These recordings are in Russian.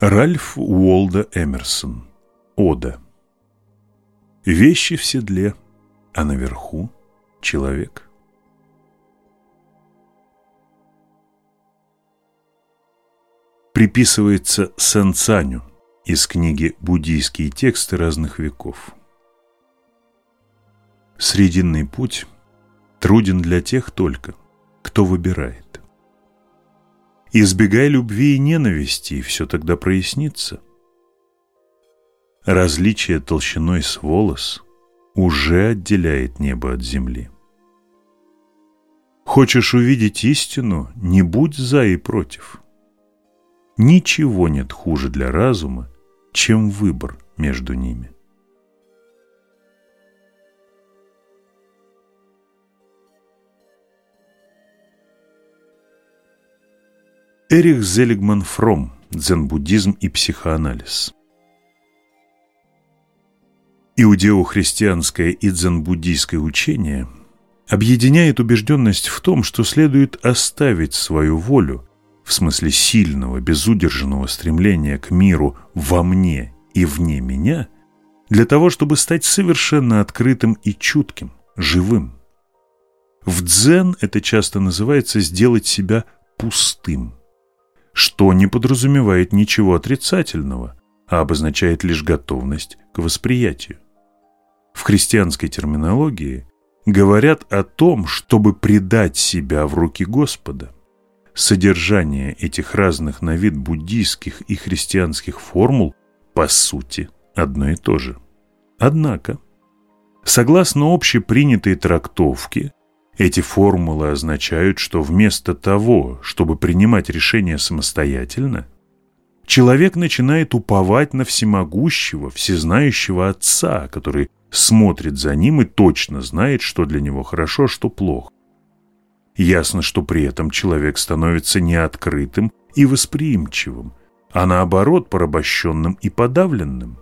Ральф Уолда Эмерсон. Ода. Вещи в седле, а наверху человек. Приписывается Сэн Цаню из книги «Буддийские тексты разных веков». Срединный путь труден для тех только, кто выбирает. Избегай любви и ненависти, и все тогда прояснится. Различие толщиной с волос уже отделяет небо от земли. Хочешь увидеть истину, не будь за и против. Ничего нет хуже для разума, чем выбор между ними. Эрих Зелигман Фром «Дзен-буддизм и психоанализ» Иудео-христианское и дзен-буддийское учение объединяет убежденность в том, что следует оставить свою волю, в смысле сильного, безудержанного стремления к миру во мне и вне меня, для того, чтобы стать совершенно открытым и чутким, живым. В дзен это часто называется «сделать себя пустым» что не подразумевает ничего отрицательного, а обозначает лишь готовность к восприятию. В христианской терминологии говорят о том, чтобы предать себя в руки Господа. Содержание этих разных на вид буддийских и христианских формул по сути одно и то же. Однако, согласно общепринятой трактовке, эти формулы означают, что вместо того, чтобы принимать решения самостоятельно, человек начинает уповать на всемогущего, всезнающего Отца, который смотрит за ним и точно знает, что для него хорошо, а что плохо. Ясно, что при этом человек становится неоткрытым и восприимчивым, а наоборот порабощенным и подавленным.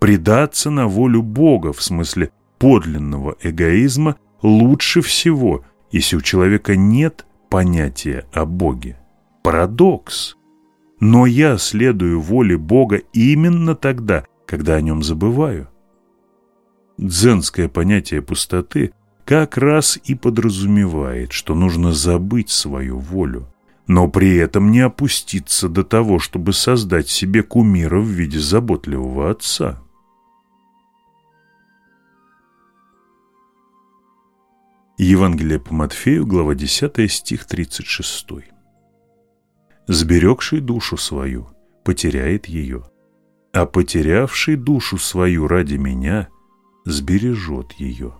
Предаться на волю Бога в смысле подлинного эгоизма – лучше всего, если у человека нет понятия о Боге. Парадокс. Но я следую воле Бога именно тогда, когда о нем забываю. Дзенское понятие пустоты как раз и подразумевает, что нужно забыть свою волю, но при этом не опуститься до того, чтобы создать себе кумира в виде заботливого отца. Евангелие по Матфею, глава 10, стих 36. «Сберегший душу свою потеряет ее, а потерявший душу свою ради меня сбережет ее».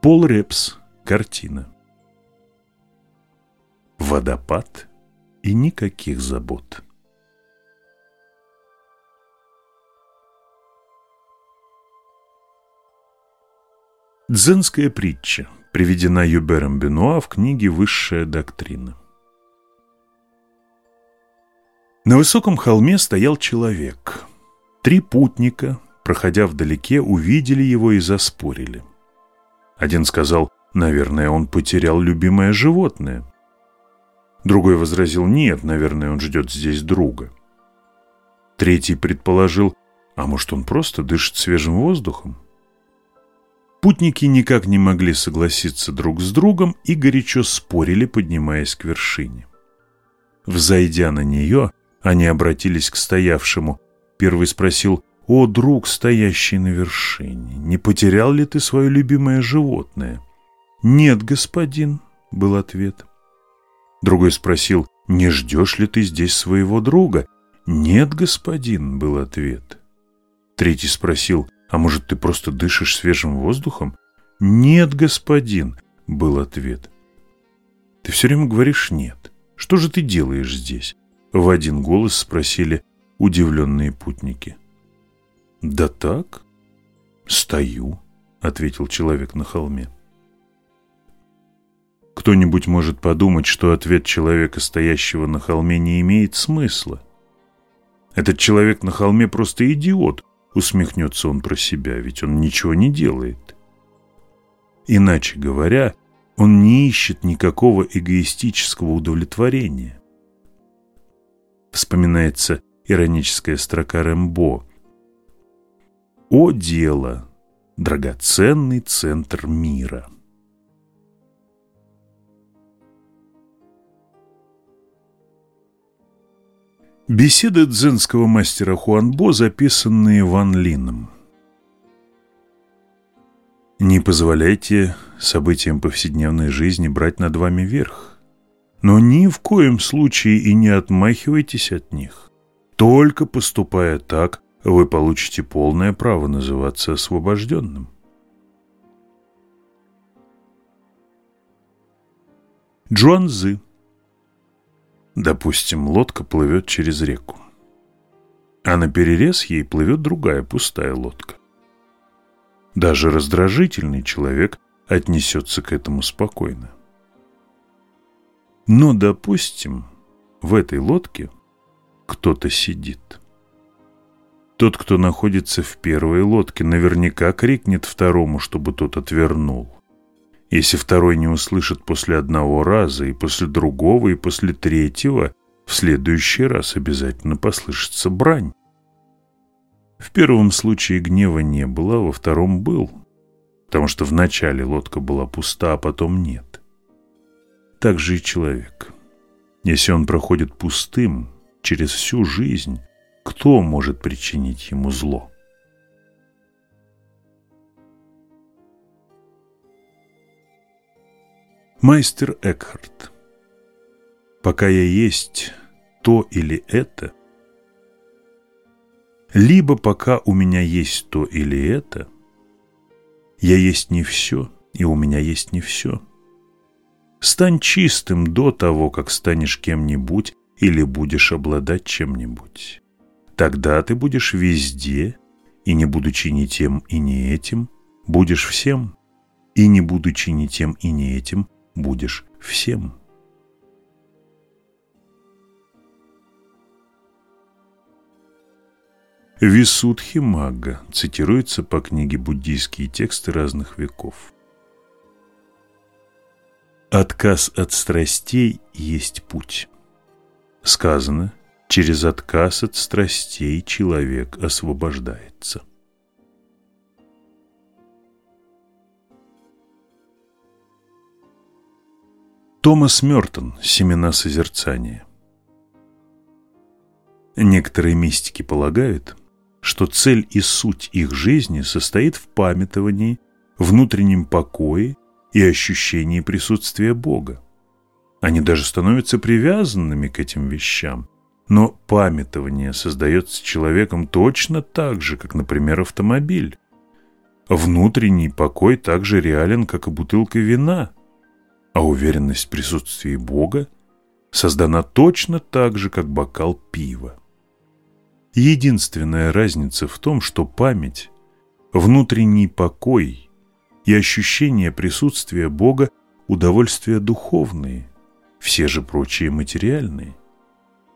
Пол Репс. Картина. Водопад и никаких забот. Дзенская притча приведена Юбером Бенуа в книге «Высшая доктрина». На высоком холме стоял человек. Три путника, проходя вдалеке, увидели его и заспорили. Один сказал, наверное, он потерял любимое животное. Другой возразил, нет, наверное, он ждет здесь друга. Третий предположил, а может он просто дышит свежим воздухом? Путники никак не могли согласиться друг с другом и горячо спорили, поднимаясь к вершине. Взойдя на нее, они обратились к стоявшему. Первый спросил, «О, друг, стоящий на вершине, не потерял ли ты свое любимое животное?» «Нет, господин», — был ответ. Другой спросил, «Не ждешь ли ты здесь своего друга?» «Нет, господин», — был ответ. Третий спросил, а может, ты просто дышишь свежим воздухом? Нет, господин, был ответ. Ты все время говоришь нет. Что же ты делаешь здесь? В один голос спросили удивленные путники. Да так, стою, ответил человек на холме. Кто-нибудь может подумать, что ответ человека, стоящего на холме, не имеет смысла. Этот человек на холме просто идиот, Усмехнется он про себя, ведь он ничего не делает. Иначе говоря, Он не ищет никакого эгоистического удовлетворения. Вспоминается ироническая строка Рэмбо. «О дело! Драгоценный центр мира!» Беседы дзенского мастера Хуанбо, записанные Ван Лином. Не позволяйте событиям повседневной жизни брать над вами верх, но ни в коем случае и не отмахивайтесь от них. Только поступая так, вы получите полное право называться освобожденным. Джуанзы Допустим, лодка плывет через реку, а на перерез ей плывет другая пустая лодка. Даже раздражительный человек отнесется к этому спокойно. Но, допустим, в этой лодке кто-то сидит. Тот, кто находится в первой лодке, наверняка крикнет второму, чтобы тот отвернул. Если второй не услышит после одного раза, и после другого, и после третьего, в следующий раз обязательно послышится брань. В первом случае гнева не было, а во втором был, потому что вначале лодка была пуста, а потом нет. Так же и человек. Если он проходит пустым через всю жизнь, кто может причинить ему зло? Майстер Экхарт Пока я есть то или это, либо пока у меня есть то или это, я есть не все, и у меня есть не все. Стань чистым до того, как станешь кем-нибудь или будешь обладать чем-нибудь. Тогда ты будешь везде, и не будучи ни тем и ни этим, будешь всем, и не будучи ни тем и ни этим, будешь всем. Висудхи Магга цитируется по книге «Буддийские тексты разных веков». Отказ от страстей есть путь. Сказано, через отказ от страстей человек освобождается. Томас Мертон «Семена созерцания». Некоторые мистики полагают, что цель и суть их жизни состоит в памятовании, внутреннем покое и ощущении присутствия Бога. Они даже становятся привязанными к этим вещам, но памятование создается человеком точно так же, как, например, автомобиль. Внутренний покой так же реален, как и бутылка вина – а уверенность в присутствии Бога создана точно так же, как бокал пива. Единственная разница в том, что память, внутренний покой и ощущение присутствия Бога – удовольствия духовные, все же прочие материальные.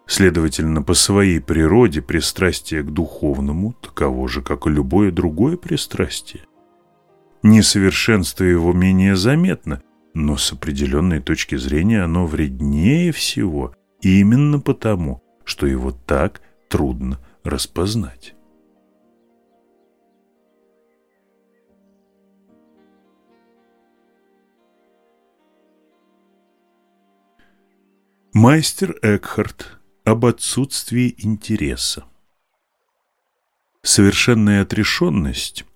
Следовательно, по своей природе пристрастие к духовному таково же, как и любое другое пристрастие. Несовершенство его менее заметно, но с определенной точки зрения оно вреднее всего именно потому, что его так трудно распознать. Мастер Экхарт об отсутствии интереса. Совершенная отрешенность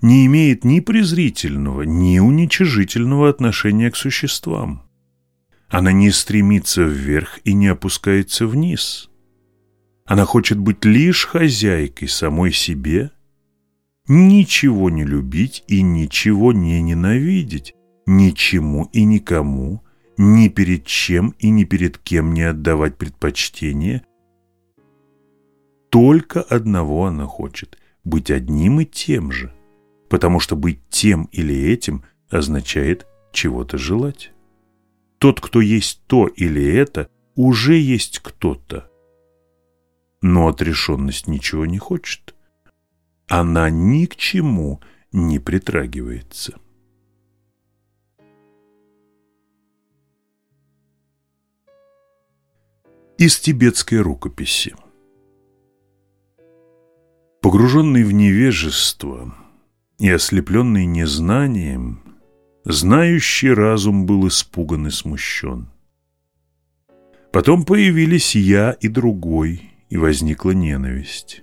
не имеет ни презрительного, ни уничижительного отношения к существам. Она не стремится вверх и не опускается вниз. Она хочет быть лишь хозяйкой самой себе, ничего не любить и ничего не ненавидеть, ничему и никому, ни перед чем и ни перед кем не отдавать предпочтение. Только одного она хочет – быть одним и тем же потому что быть тем или этим означает чего-то желать. Тот, кто есть то или это, уже есть кто-то. Но отрешенность ничего не хочет. Она ни к чему не притрагивается. Из тибетской рукописи Погруженный в невежество – и ослепленный незнанием, знающий разум был испуган и смущен. Потом появились я и другой, и возникла ненависть.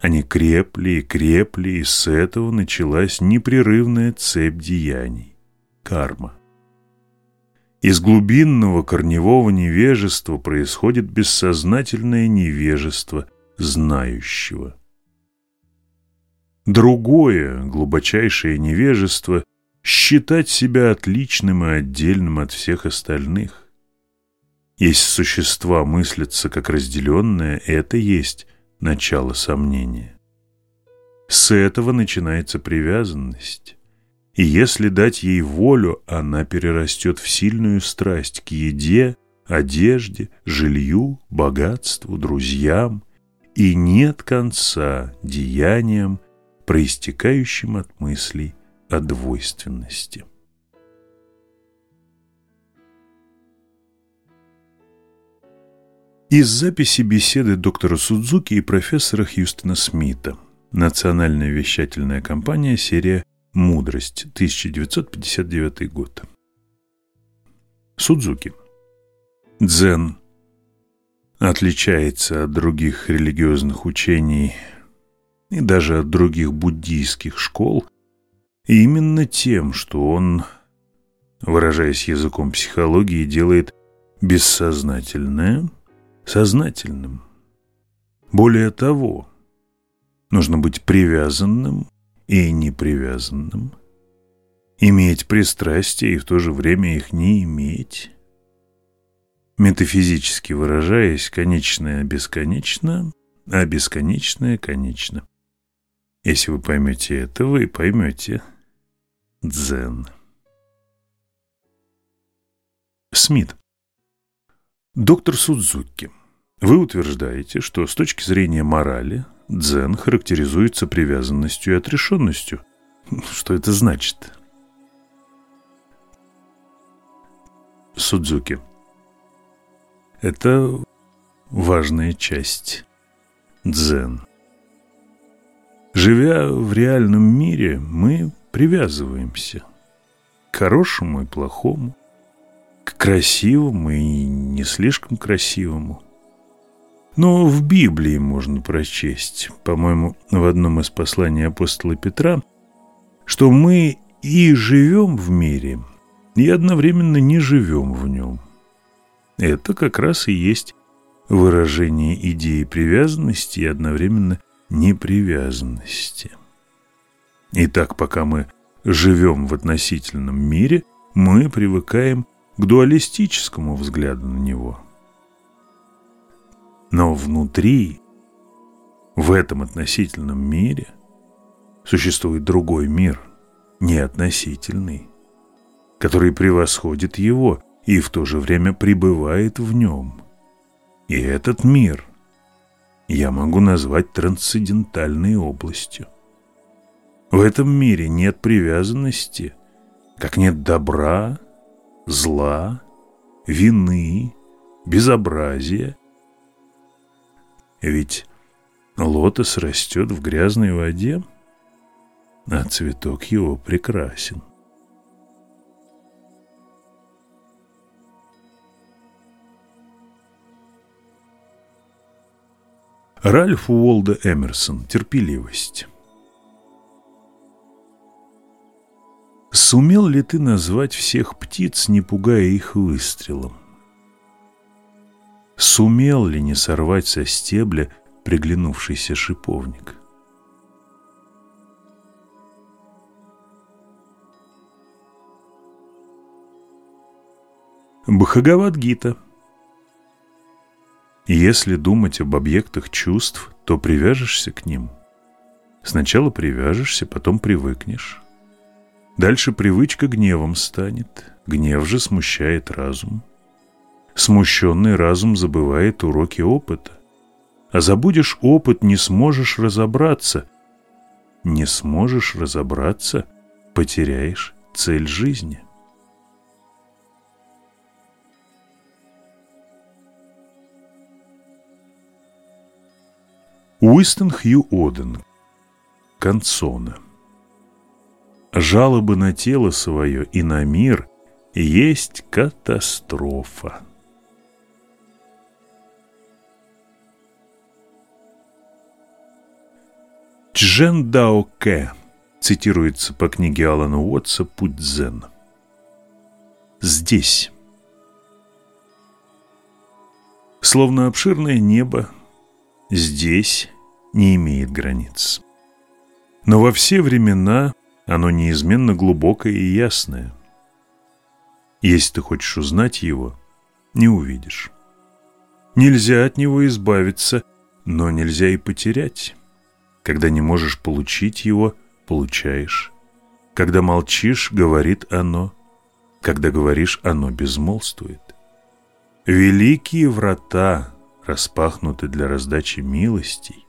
Они крепли и крепли, и с этого началась непрерывная цепь деяний – карма. Из глубинного корневого невежества происходит бессознательное невежество знающего. Другое, глубочайшее невежество – считать себя отличным и отдельным от всех остальных. Есть существа мыслятся как разделенное, это есть начало сомнения. С этого начинается привязанность. И если дать ей волю, она перерастет в сильную страсть к еде, одежде, жилью, богатству, друзьям, и нет конца деяниям, проистекающим от мыслей о двойственности. Из записи беседы доктора Судзуки и профессора Хьюстона Смита. Национальная вещательная компания, серия «Мудрость», 1959 год. Судзуки. Дзен отличается от других религиозных учений и даже от других буддийских школ именно тем, что он, выражаясь языком психологии, делает бессознательное сознательным. Более того, нужно быть привязанным и непривязанным, иметь пристрастия и в то же время их не иметь. Метафизически выражаясь, конечное бесконечно, а бесконечное конечно. Если вы поймете это, вы поймете дзен. Смит. Доктор Судзуки, вы утверждаете, что с точки зрения морали дзен характеризуется привязанностью и отрешенностью. Что это значит? Судзуки. Это важная часть дзен. Живя в реальном мире, мы привязываемся к хорошему и плохому, к красивому и не слишком красивому. Но в Библии можно прочесть, по-моему, в одном из посланий апостола Петра, что мы и живем в мире, и одновременно не живем в нем. Это как раз и есть выражение идеи привязанности и одновременно непривязанности. Итак, пока мы живем в относительном мире, мы привыкаем к дуалистическому взгляду на него. Но внутри, в этом относительном мире, существует другой мир, неотносительный, который превосходит его и в то же время пребывает в нем. И этот мир я могу назвать трансцендентальной областью. В этом мире нет привязанности, как нет добра, зла, вины, безобразия. Ведь лотос растет в грязной воде, а цветок его прекрасен. Ральф Уолда Эмерсон «Терпеливость» Сумел ли ты назвать всех птиц, не пугая их выстрелом? Сумел ли не сорвать со стебля приглянувшийся шиповник? Бхагавад-гита Если думать об объектах чувств, то привяжешься к ним. Сначала привяжешься, потом привыкнешь. Дальше привычка гневом станет, гнев же смущает разум. Смущенный разум забывает уроки опыта. А забудешь опыт, не сможешь разобраться. Не сможешь разобраться, потеряешь цель жизни. Уистон Хью Оден. Концона. Жалобы на тело свое и на мир есть катастрофа. Чжен Дао Кэ цитируется по книге Алана Уотса «Путь Дзен». Здесь. Словно обширное небо, здесь не имеет границ. Но во все времена оно неизменно глубокое и ясное. Если ты хочешь узнать его, не увидишь. Нельзя от него избавиться, но нельзя и потерять. Когда не можешь получить его, получаешь. Когда молчишь, говорит оно. Когда говоришь, оно безмолвствует. Великие врата распахнуты для раздачи милостей,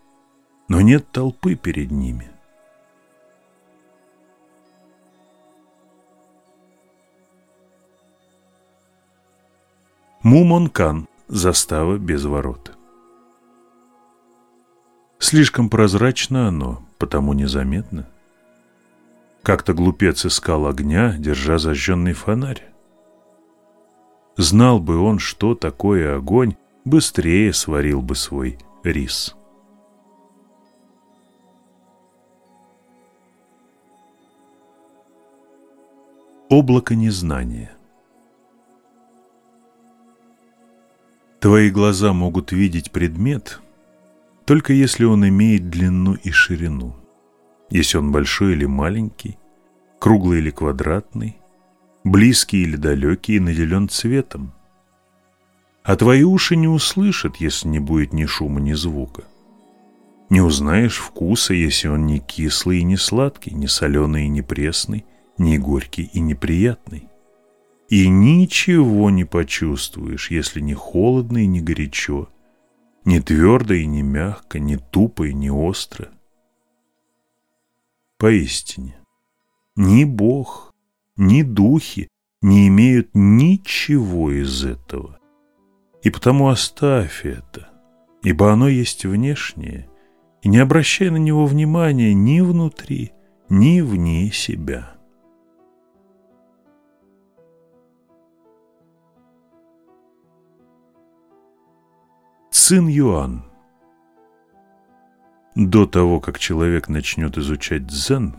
но нет толпы перед ними. Мумонкан. Застава без ворот. Слишком прозрачно оно, потому незаметно. Как-то глупец искал огня, держа зажженный фонарь. Знал бы он, что такое огонь, быстрее сварил бы свой рис. Облако незнания Твои глаза могут видеть предмет, только если он имеет длину и ширину. Если он большой или маленький, круглый или квадратный, близкий или далекий и наделен цветом. А твои уши не услышат, если не будет ни шума, ни звука. Не узнаешь вкуса, если он не кислый и не сладкий, не соленый и не пресный, не горький и неприятный. И ничего не почувствуешь, если не холодно и не горячо, не твердо и не мягко, не тупо и не остро. Поистине, ни Бог, ни духи не имеют ничего из этого. И потому оставь это, ибо оно есть внешнее, и не обращай на него внимания ни внутри, ни вне себя. Цин Юан. До того, как человек начнет изучать дзен,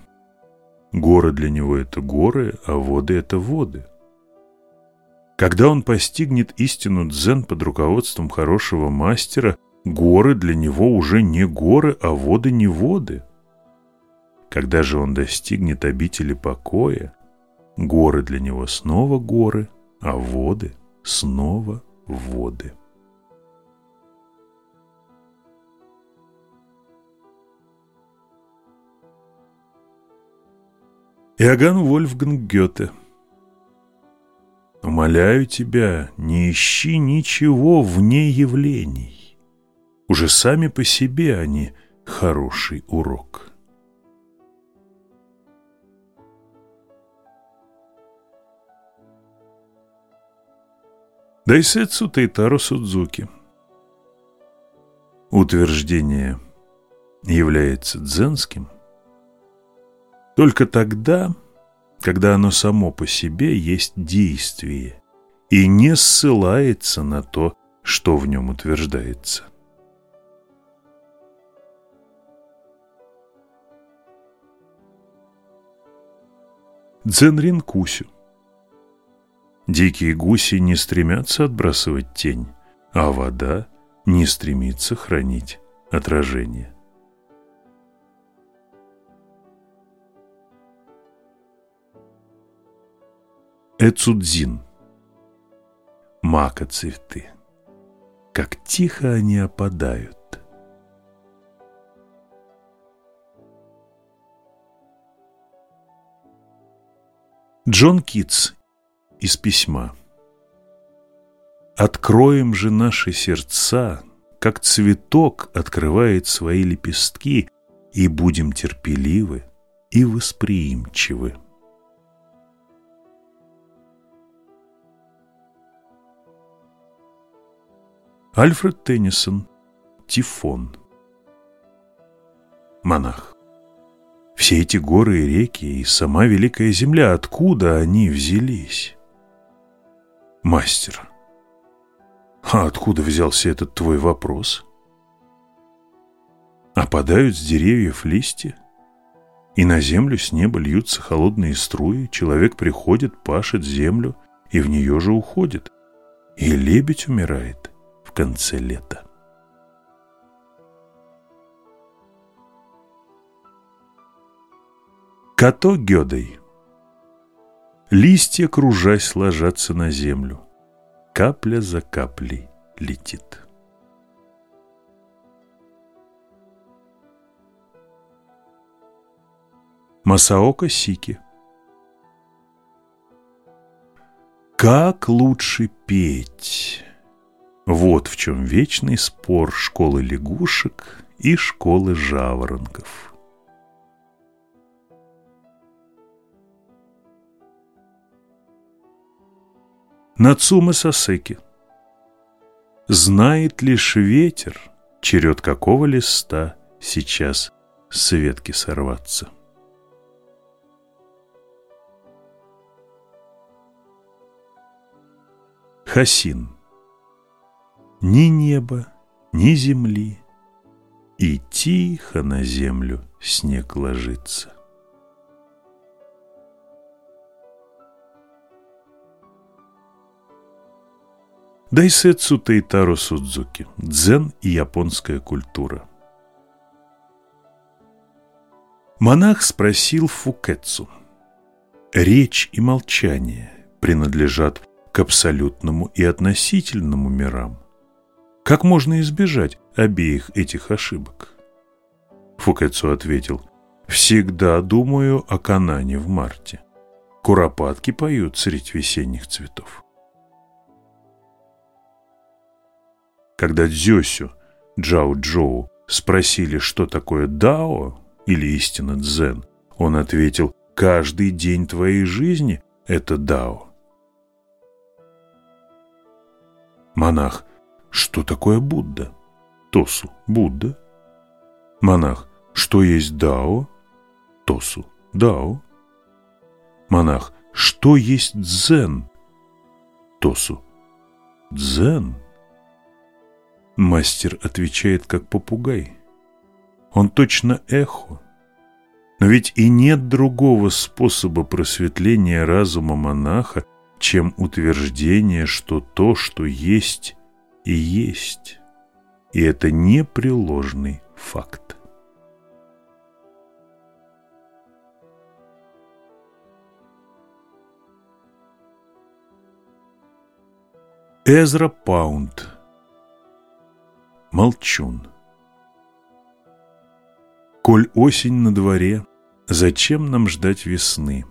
горы для него – это горы, а воды – это воды. Когда он постигнет истину дзен под руководством хорошего мастера, горы для него уже не горы, а воды не воды. Когда же он достигнет обители покоя, горы для него снова горы, а воды снова воды. Иоганн Вольфганг Гёте Умоляю тебя, не ищи ничего вне явлений. Уже сами по себе они хороший урок. Дайсетсу Тайтаро Судзуки Утверждение является дзенским только тогда, когда оно само по себе есть действие и не ссылается на то, что в нем утверждается. Дзенрин Кусю Дикие гуси не стремятся отбрасывать тень, а вода не стремится хранить отражение. Эцудзин. Мака цветы. Как тихо они опадают. Джон Китс из письма. Откроем же наши сердца, как цветок открывает свои лепестки, и будем терпеливы и восприимчивы. Альфред Теннисон. Тифон. Монах. Все эти горы и реки и сама Великая Земля, откуда они взялись? Мастер. А откуда взялся этот твой вопрос? Опадают с деревьев листья, и на землю с неба льются холодные струи, человек приходит, пашет землю, и в нее же уходит, и лебедь умирает конце лета. Като Гёдой Листья, кружась, ложатся на землю. Капля за каплей летит. Масаока Сики Как лучше петь? Вот в чем вечный спор школы лягушек и школы жаворонков. Нацума Сасеки. Знает лишь ветер, черед какого листа сейчас с ветки сорваться. Хасин. Ни неба, ни земли, и тихо на землю снег ложится. Дайсетсу Тайтаро Судзуки. Дзен и японская культура. Монах спросил Фукетсу. Речь и молчание принадлежат к абсолютному и относительному мирам. Как можно избежать обеих этих ошибок? Фукетсу ответил, «Всегда думаю о Канане в марте. Куропатки поют средь весенних цветов». Когда Дзёсю, Джао Джоу спросили, что такое Дао или истина Дзен, он ответил, каждый день твоей жизни – это Дао. Монах, что такое Будда? Тосу, Будда. Монах, что есть Дао? Тосу, Дао. Монах, что есть Дзен? Тосу, Дзен. Мастер отвечает, как попугай. Он точно эхо. Но ведь и нет другого способа просветления разума монаха, чем утверждение, что то, что есть, и есть. И это непреложный факт. Эзра Паунд Молчун. Коль осень на дворе, зачем нам ждать весны?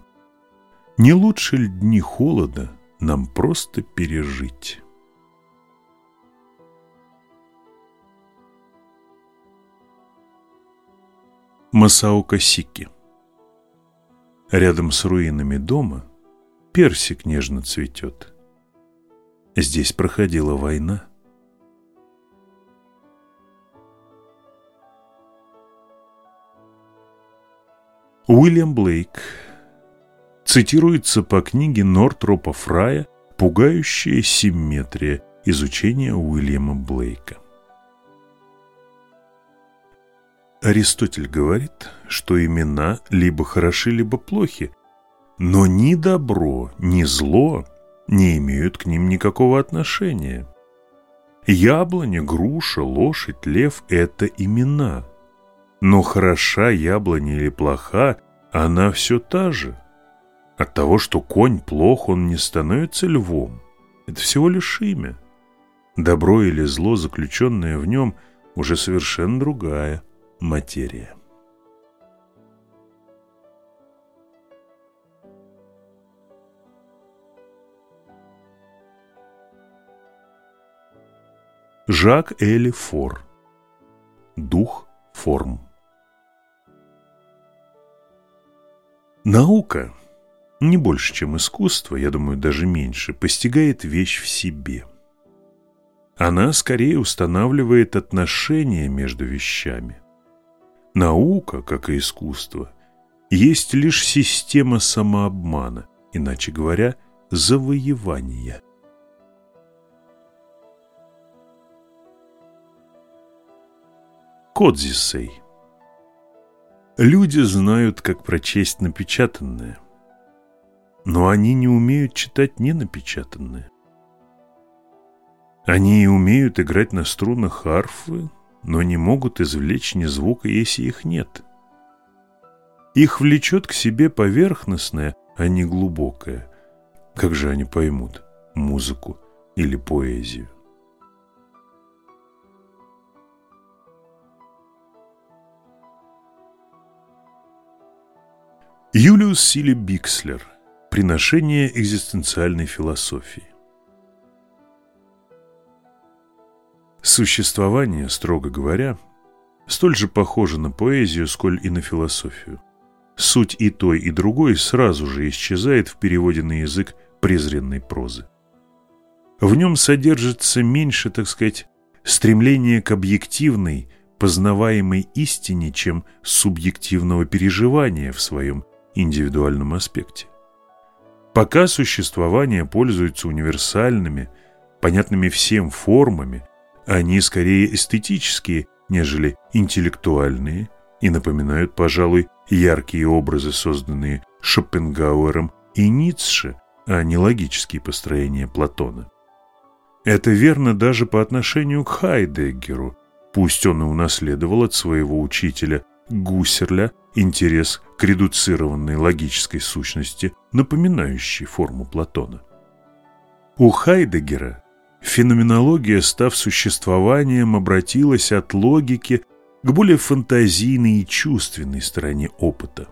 Не лучше ли дни холода нам просто пережить? Масаока Сики Рядом с руинами дома персик нежно цветет. Здесь проходила война. Уильям Блейк цитируется по книге Нортропа Фрая «Пугающая симметрия. Изучение Уильяма Блейка». Аристотель говорит, что имена либо хороши, либо плохи, но ни добро, ни зло не имеют к ним никакого отношения. Яблоня, груша, лошадь, лев – это имена – но хороша яблоня или плоха, она все та же. От того, что конь плох, он не становится львом. Это всего лишь имя. Добро или зло, заключенное в нем, уже совершенно другая материя. Жак Эли Фор Дух форм Наука, не больше, чем искусство, я думаю, даже меньше, постигает вещь в себе. Она скорее устанавливает отношения между вещами. Наука, как и искусство, есть лишь система самообмана, иначе говоря, завоевания. Кодзисей Люди знают, как прочесть напечатанное, но они не умеют читать ненапечатанное. Они умеют играть на струнах арфы, но не могут извлечь ни звука, если их нет. Их влечет к себе поверхностное, а не глубокое. Как же они поймут музыку или поэзию? Юлиус Сили Бикслер. Приношение экзистенциальной философии. Существование, строго говоря, столь же похоже на поэзию, сколь и на философию. Суть и той, и другой сразу же исчезает в переводе на язык презренной прозы. В нем содержится меньше, так сказать, стремления к объективной, познаваемой истине, чем субъективного переживания в своем индивидуальном аспекте. Пока существование пользуется универсальными, понятными всем формами, они скорее эстетические, нежели интеллектуальные и напоминают, пожалуй, яркие образы, созданные Шопенгауэром и Ницше, а не логические построения Платона. Это верно даже по отношению к Хайдеггеру, пусть он и унаследовал от своего учителя Гуссерля интерес к редуцированной логической сущности, напоминающей форму Платона. У Хайдегера феноменология, став существованием, обратилась от логики к более фантазийной и чувственной стороне опыта.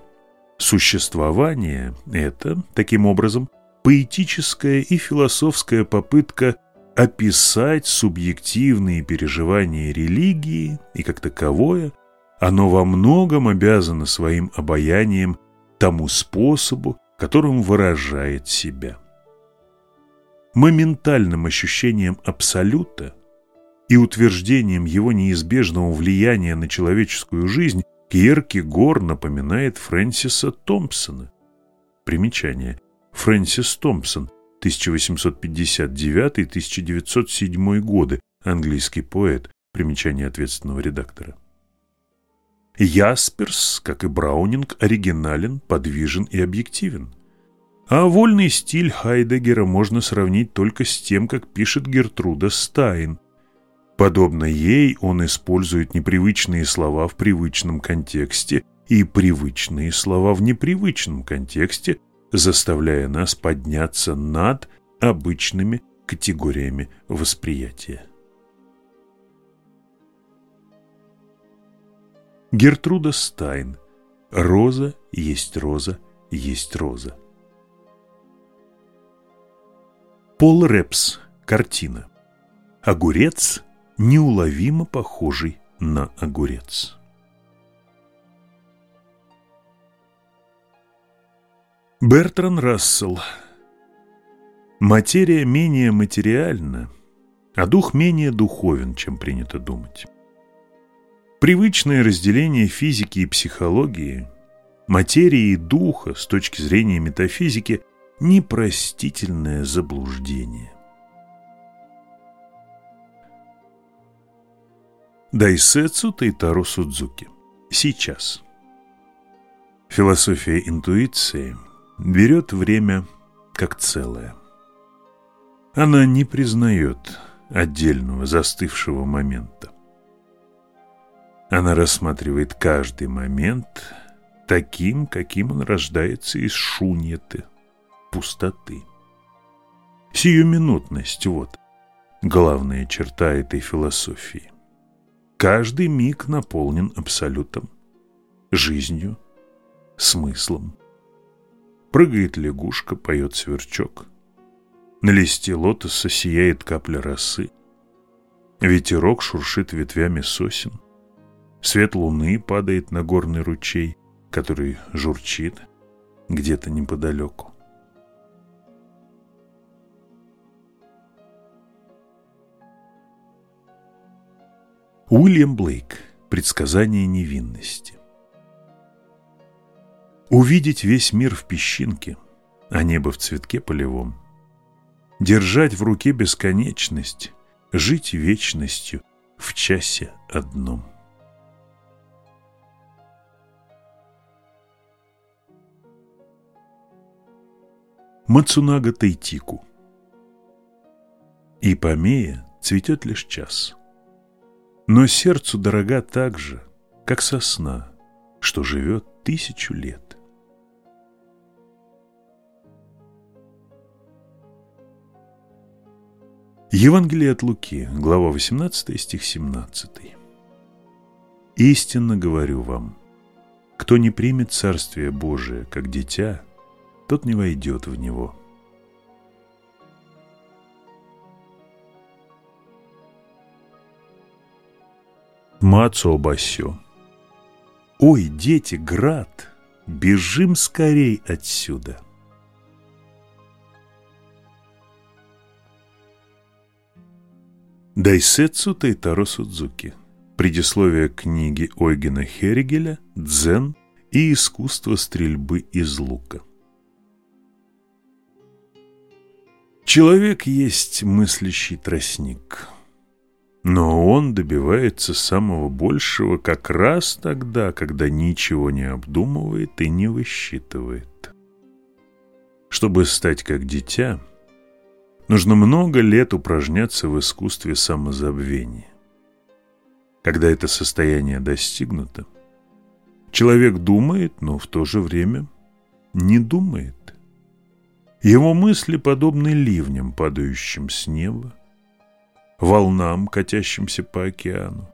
Существование – это, таким образом, поэтическая и философская попытка описать субъективные переживания религии и, как таковое, оно во многом обязано своим обаянием тому способу, которым выражает себя. Моментальным ощущением абсолюта и утверждением его неизбежного влияния на человеческую жизнь Кьеркегор напоминает Фрэнсиса Томпсона. Примечание. Фрэнсис Томпсон, 1859-1907 годы, английский поэт. Примечание ответственного редактора. Ясперс, как и Браунинг, оригинален, подвижен и объективен. А вольный стиль Хайдегера можно сравнить только с тем, как пишет Гертруда Стайн. Подобно ей он использует непривычные слова в привычном контексте и привычные слова в непривычном контексте, заставляя нас подняться над обычными категориями восприятия. Гертруда Стайн. Роза есть роза, есть роза. Пол Репс. Картина. Огурец, неуловимо похожий на огурец. Бертран Рассел. Материя менее материальна, а дух менее духовен, чем принято думать. Привычное разделение физики и психологии, материи и духа с точки зрения метафизики – непростительное заблуждение. Дайсетсу Тайтару Судзуки. Сейчас. Философия интуиции берет время как целое. Она не признает отдельного застывшего момента. Она рассматривает каждый момент таким, каким он рождается из шуньеты, пустоты. Сиюминутность – вот главная черта этой философии. Каждый миг наполнен абсолютом, жизнью, смыслом. Прыгает лягушка, поет сверчок. На листе лотоса сияет капля росы. Ветерок шуршит ветвями сосен. Свет луны падает на горный ручей, который журчит где-то неподалеку. Уильям Блейк. Предсказание невинности. Увидеть весь мир в песчинке, а небо в цветке полевом. Держать в руке бесконечность, жить вечностью в часе одном. Мацунага Тайтику И помея цветет лишь час, но сердцу дорога так же, как сосна, что живет тысячу лет. Евангелие от Луки, глава 18, стих 17. «Истинно говорю вам, кто не примет Царствие Божие, как дитя, тот не войдет в него». Мацо Басё. Ой, дети, град, бежим скорей отсюда. Дайсетсу Тайтаро Судзуки. Предисловие книги Ойгена Херигеля «Дзен и искусство стрельбы из лука». Человек есть мыслящий тростник, но он добивается самого большего как раз тогда, когда ничего не обдумывает и не высчитывает. Чтобы стать как дитя – Нужно много лет упражняться в искусстве самозабвения. Когда это состояние достигнуто, человек думает, но в то же время не думает. Его мысли подобны ливням, падающим с неба, волнам, катящимся по океану,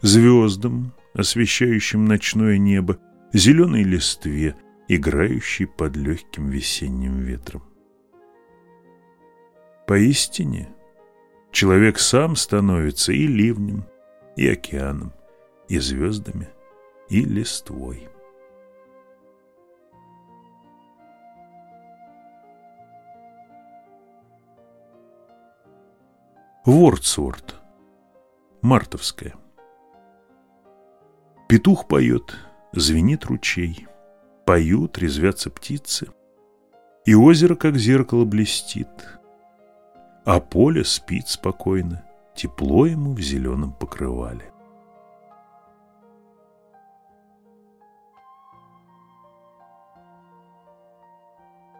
звездам, освещающим ночное небо, зеленой листве, играющей под легким весенним ветром. Поистине, человек сам становится и ливнем, и океаном, и звездами, и листвой. Вордсворт. Мартовская. Петух поет, звенит ручей, Поют, резвятся птицы, И озеро, как зеркало, блестит, а поле спит спокойно, тепло ему в зеленом покрывале.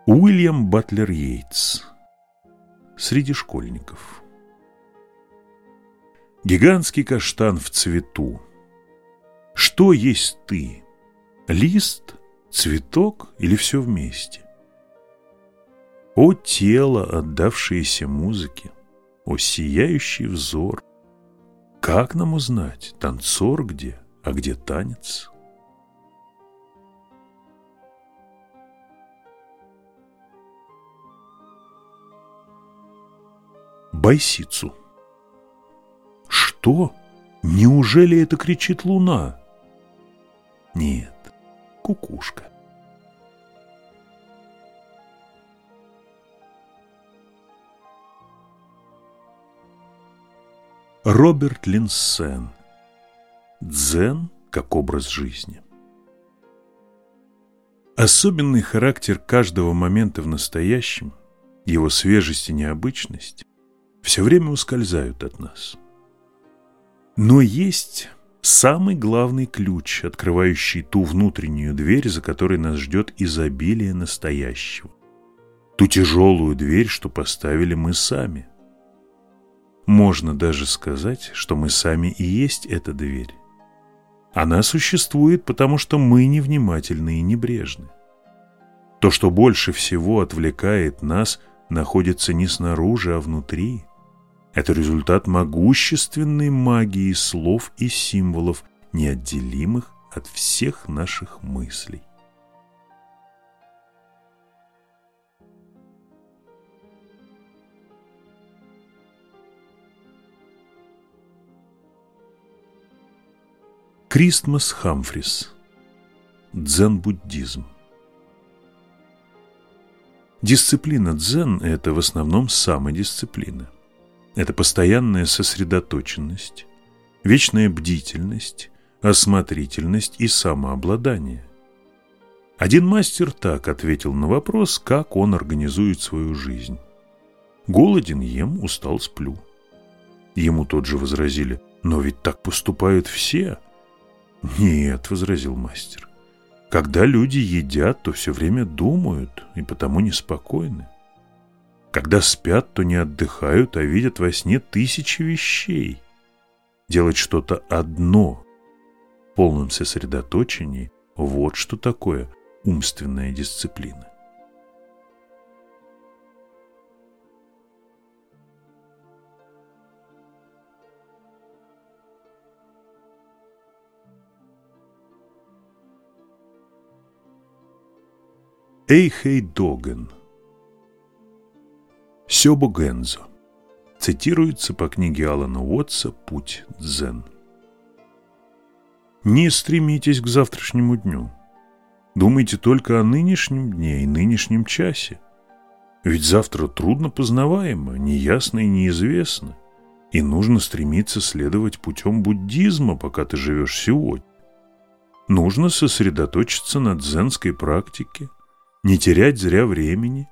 Уильям Батлер Йейтс Среди школьников Гигантский каштан в цвету. Что есть ты? Лист, цветок или все вместе? О тело, отдавшееся музыке, о сияющий взор! Как нам узнать, танцор где, а где танец? Байсицу. Что? Неужели это кричит луна? Нет, кукушка. Роберт Линсен. Дзен как образ жизни. Особенный характер каждого момента в настоящем, его свежесть и необычность все время ускользают от нас. Но есть самый главный ключ, открывающий ту внутреннюю дверь, за которой нас ждет изобилие настоящего. Ту тяжелую дверь, что поставили мы сами – можно даже сказать, что мы сами и есть эта дверь. Она существует, потому что мы невнимательны и небрежны. То, что больше всего отвлекает нас, находится не снаружи, а внутри. Это результат могущественной магии слов и символов, неотделимых от всех наших мыслей. Кристмас Хамфрис. Дзен-буддизм. Дисциплина дзен – это в основном самодисциплина. Это постоянная сосредоточенность, вечная бдительность, осмотрительность и самообладание. Один мастер так ответил на вопрос, как он организует свою жизнь. «Голоден ем, устал сплю». Ему тут же возразили, «Но ведь так поступают все». «Нет», — возразил мастер, «когда люди едят, то все время думают и потому неспокойны. Когда спят, то не отдыхают, а видят во сне тысячи вещей. Делать что-то одно в полном сосредоточении – вот что такое умственная дисциплина. Эйхей Доген Сёбо Гензо цитируется по книге Алана Уотса «Путь дзен». Не стремитесь к завтрашнему дню. Думайте только о нынешнем дне и нынешнем часе. Ведь завтра трудно познаваемо, неясно и неизвестно. И нужно стремиться следовать путем буддизма, пока ты живешь сегодня. Нужно сосредоточиться на дзенской практике, не терять зря времени,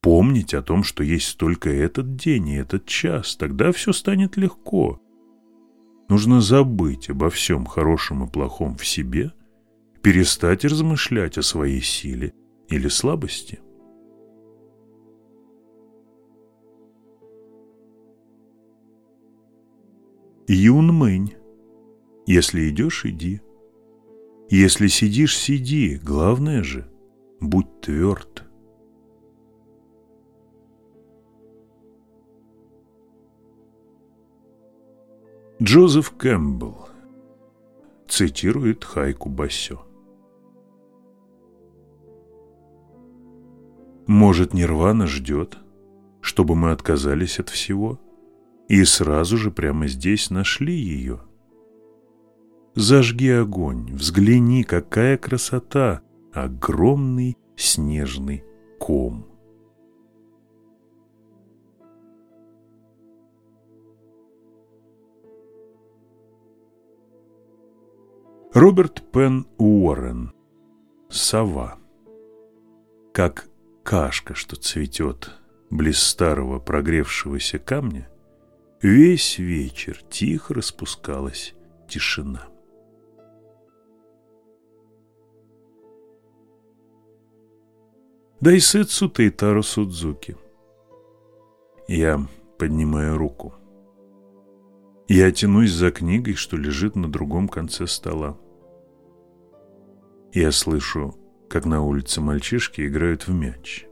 помнить о том, что есть только этот день и этот час, тогда все станет легко. Нужно забыть обо всем хорошем и плохом в себе, перестать размышлять о своей силе или слабости. Юн Мэнь. Если идешь, иди. Если сидишь, сиди. Главное же, будь тверд. Джозеф Кэмпбелл цитирует Хайку Бассё. Может, Нирвана ждет, чтобы мы отказались от всего и сразу же прямо здесь нашли ее? Зажги огонь, взгляни, какая красота, огромный снежный ком. Роберт Пен Уоррен Сова Как кашка, что цветет близ старого прогревшегося камня, весь вечер тихо распускалась тишина. Дайсетсу Тейтару Судзуки Я поднимаю руку. Я тянусь за книгой, что лежит на другом конце стола. Я слышу, как на улице мальчишки играют в мяч.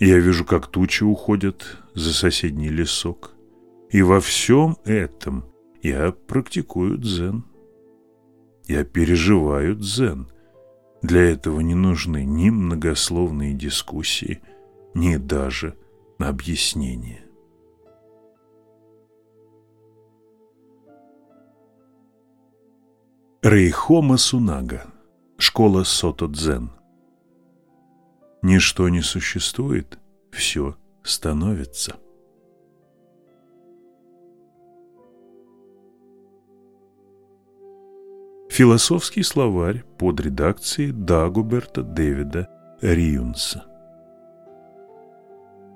Я вижу, как тучи уходят за соседний лесок. И во всем этом я практикую дзен. Я переживаю дзен. Для этого не нужны ни многословные дискуссии, ни даже объяснения. Рейхома Сунага. Школа Сото-Дзен. Ничто не существует, все становится. Философский словарь под редакцией Дагуберта Дэвида Риюнса.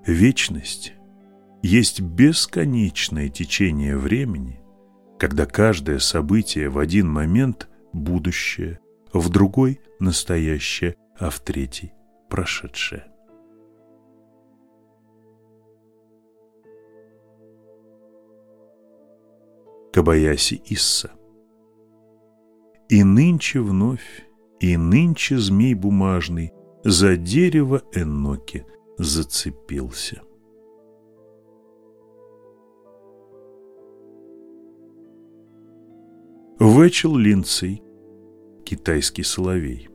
Вечность есть бесконечное течение времени – когда каждое событие в один момент – будущее, в другой – настоящее, а в третий – прошедшее. Кабаяси Исса И нынче вновь, и нынче змей бумажный За дерево Эноки зацепился. Вэчел Линдсей, китайский соловей.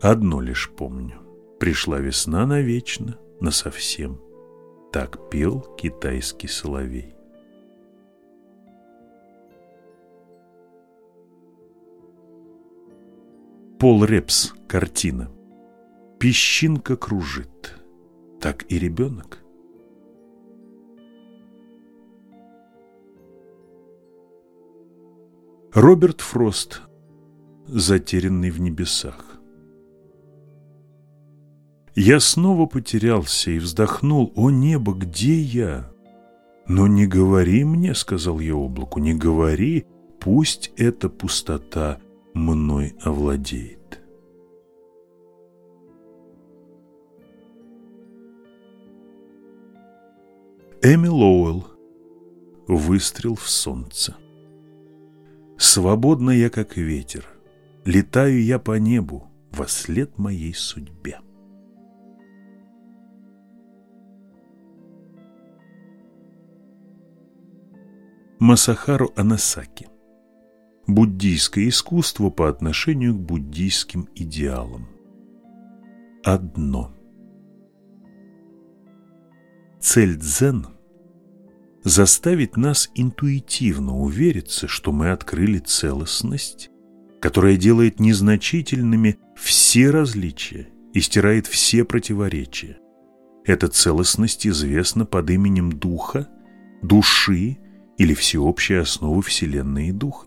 Одно лишь помню. Пришла весна навечно, насовсем. Так пел китайский соловей. Пол Репс, картина. Песчинка кружит. Так и ребенок. Роберт Фрост, затерянный в небесах. Я снова потерялся и вздохнул. «О небо, где я?» «Но не говори мне, — сказал я облаку, — не говори, пусть эта пустота мной овладеет». Эми Лоуэлл. Выстрел в солнце. Свободно я, как ветер, летаю я по небу во след моей судьбе. Масахару Анасаки. Буддийское искусство по отношению к буддийским идеалам. Одно. Цель дзен – заставить нас интуитивно увериться, что мы открыли целостность, которая делает незначительными все различия и стирает все противоречия. Эта целостность известна под именем Духа, Души или всеобщей основы Вселенной и Духа.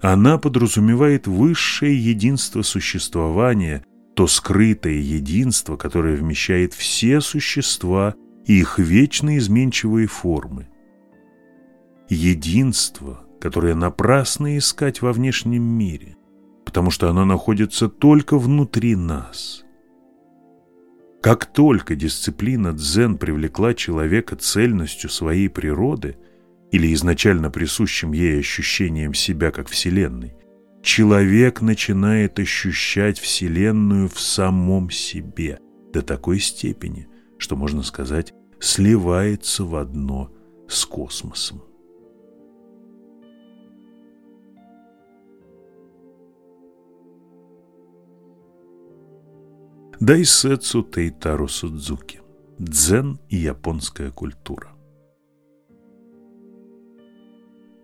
Она подразумевает высшее единство существования, то скрытое единство, которое вмещает все существа их вечно изменчивые формы. Единство, которое напрасно искать во внешнем мире, потому что оно находится только внутри нас. Как только дисциплина дзен привлекла человека цельностью своей природы – или изначально присущим ей ощущением себя как Вселенной, человек начинает ощущать Вселенную в самом себе до такой степени, что, можно сказать, сливается в одно с космосом. Дайсетсу Тейтару Судзуки. Дзен и японская культура.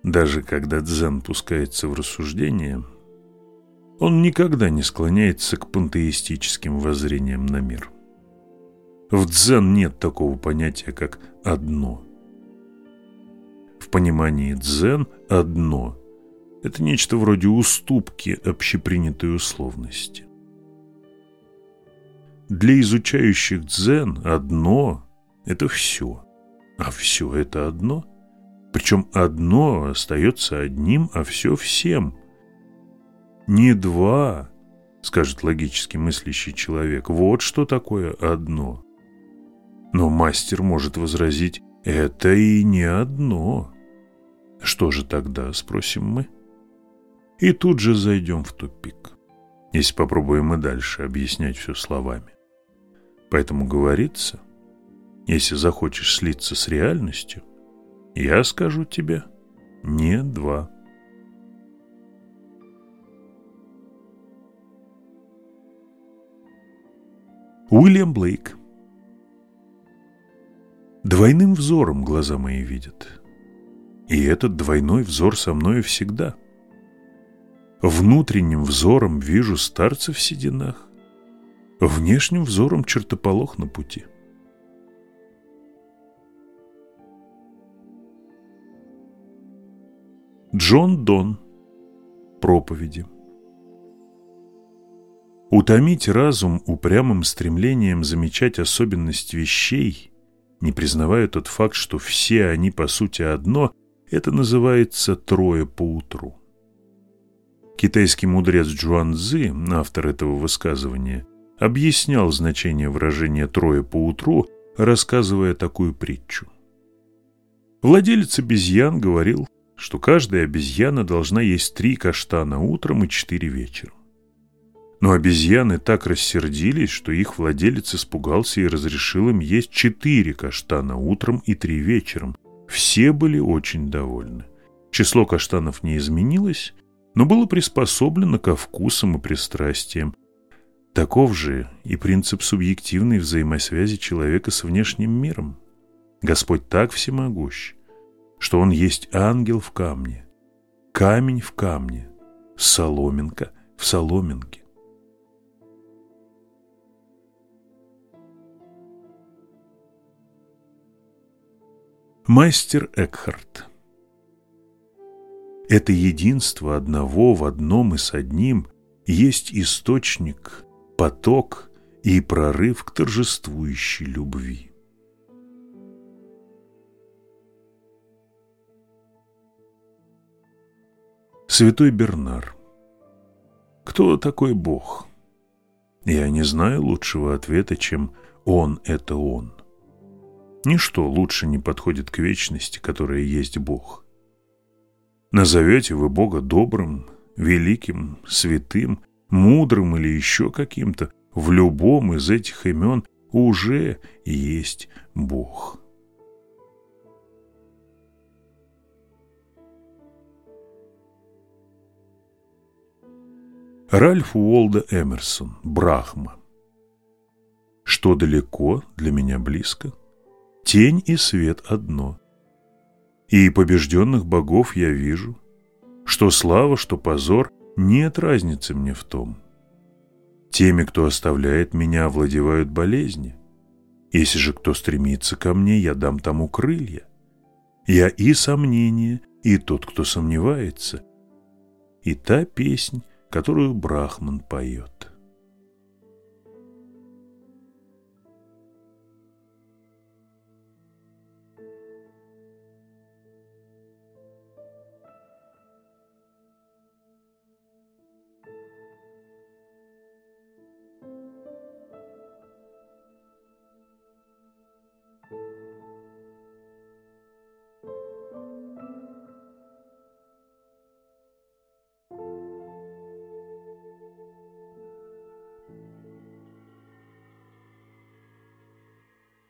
Даже когда дзен пускается в рассуждение, он никогда не склоняется к пантеистическим воззрениям на мир. В дзен нет такого понятия, как «одно». В понимании дзен «одно» – это нечто вроде уступки общепринятой условности. Для изучающих дзен «одно» – это все, а все – это одно – причем одно остается одним, а все всем. Не два, скажет логически мыслящий человек. Вот что такое одно. Но мастер может возразить, это и не одно. Что же тогда, спросим мы? И тут же зайдем в тупик, если попробуем и дальше объяснять все словами. Поэтому говорится, если захочешь слиться с реальностью, я скажу тебе, не два. Уильям Блейк Двойным взором глаза мои видят. И этот двойной взор со мною всегда. Внутренним взором вижу старца в сединах, внешним взором чертополох на пути. Джон Дон. Проповеди. Утомить разум упрямым стремлением замечать особенность вещей, не признавая тот факт, что все они по сути одно, это называется «трое поутру». Китайский мудрец Джуан Цзы, автор этого высказывания, объяснял значение выражения «трое поутру», рассказывая такую притчу. Владелец обезьян говорил – что каждая обезьяна должна есть три каштана утром и четыре вечером. Но обезьяны так рассердились, что их владелец испугался и разрешил им есть четыре каштана утром и три вечером. Все были очень довольны. Число каштанов не изменилось, но было приспособлено ко вкусам и пристрастиям. Таков же и принцип субъективной взаимосвязи человека с внешним миром. Господь так всемогущ, что он есть ангел в камне, камень в камне, соломинка в соломинке. Мастер Экхарт Это единство одного в одном и с одним есть источник, поток и прорыв к торжествующей любви. Святой Бернар Кто такой Бог? Я не знаю лучшего ответа, чем «Он – это Он». Ничто лучше не подходит к вечности, которая есть Бог. Назовете вы Бога добрым, великим, святым, мудрым или еще каким-то, в любом из этих имен уже есть Бог. Ральф Уолда Эмерсон, Брахма. Что далеко, для меня близко, тень и свет одно. И побежденных богов я вижу, что слава, что позор, нет разницы мне в том. Теми, кто оставляет меня, овладевают болезни. Если же кто стремится ко мне, я дам тому крылья. Я и сомнение, и тот, кто сомневается, и та песнь, которую Брахман поет.